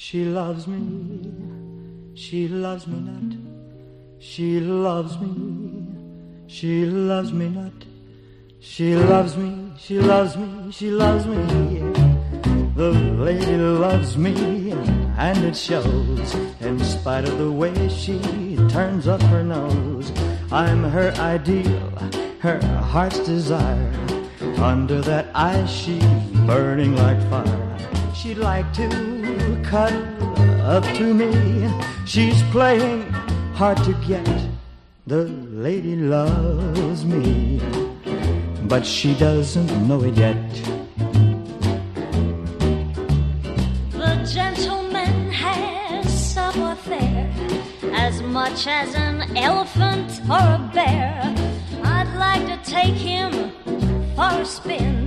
She loves me, she loves me not. She loves me, she loves me not. She loves me, she loves me, she loves me. The lady loves me, and it shows in spite of the way she turns up her nose. I'm her ideal, her heart's desire. Under that ice, she's burning like fire. She'd like to cuddle up to me. She's playing hard to get. The lady loves me, but she doesn't know it yet. The gentleman has some affair, as much as an elephant or a bear. I'd like to take him for a spin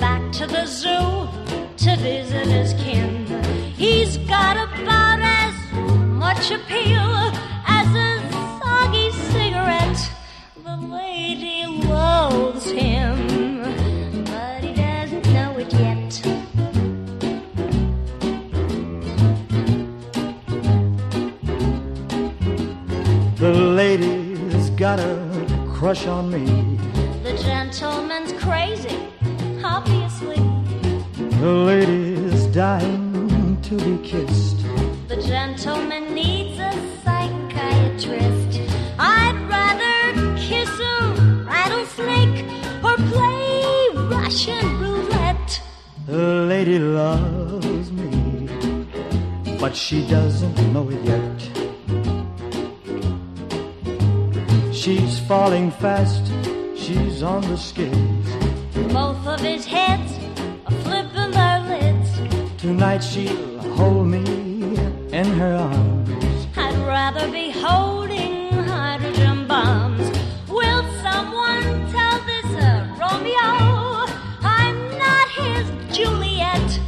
back to the zoo to visit his kin. He's got about as much appeal as a soggy cigarette. The lady loves him, but he doesn't know it yet. The lady's got a crush on me. The gentleman's crazy, obviously. The lady's dying to be kissed. The gentleman needs a psychiatrist. I'd rather kiss a rattlesnake or play Russian roulette. The lady loves me, but she doesn't know it yet. She's falling fast, she's on the skids. Both of his heads Tonight she'll hold me in her arms. I'd rather be holding hydrogen bombs. Will someone tell this uh, Romeo I'm not his Juliet?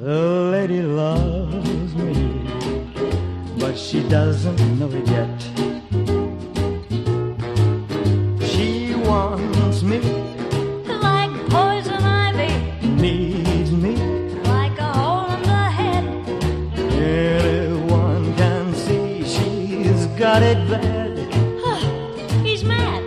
The lady loves me, but she doesn't know it yet. Got it bad. He's mad.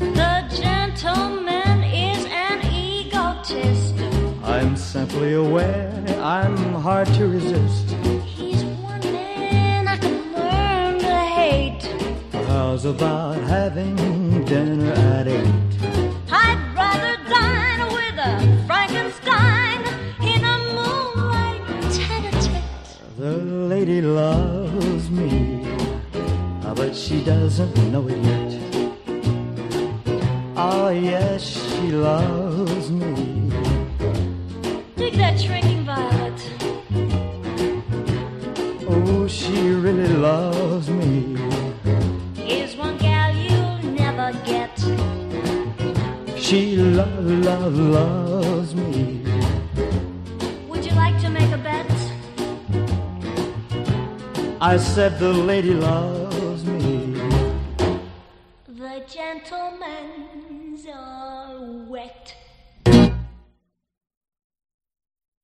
The gentleman is an egotist. I'm simply aware I'm hard to resist. He's one man I can learn to hate. How's about having dinner at eight? I'd rather dine with a Frankenstein in a moonlight tete-a-tete. The lady loves me, but she doesn't know it yet. Oh, yes, she loves me. Dig that shrinking violet. Oh, she really loves me. Here's one gal you'll never get. She love, love, loves me. Would you like to make a bet? I said the lady loves. The gentlemen's are wet.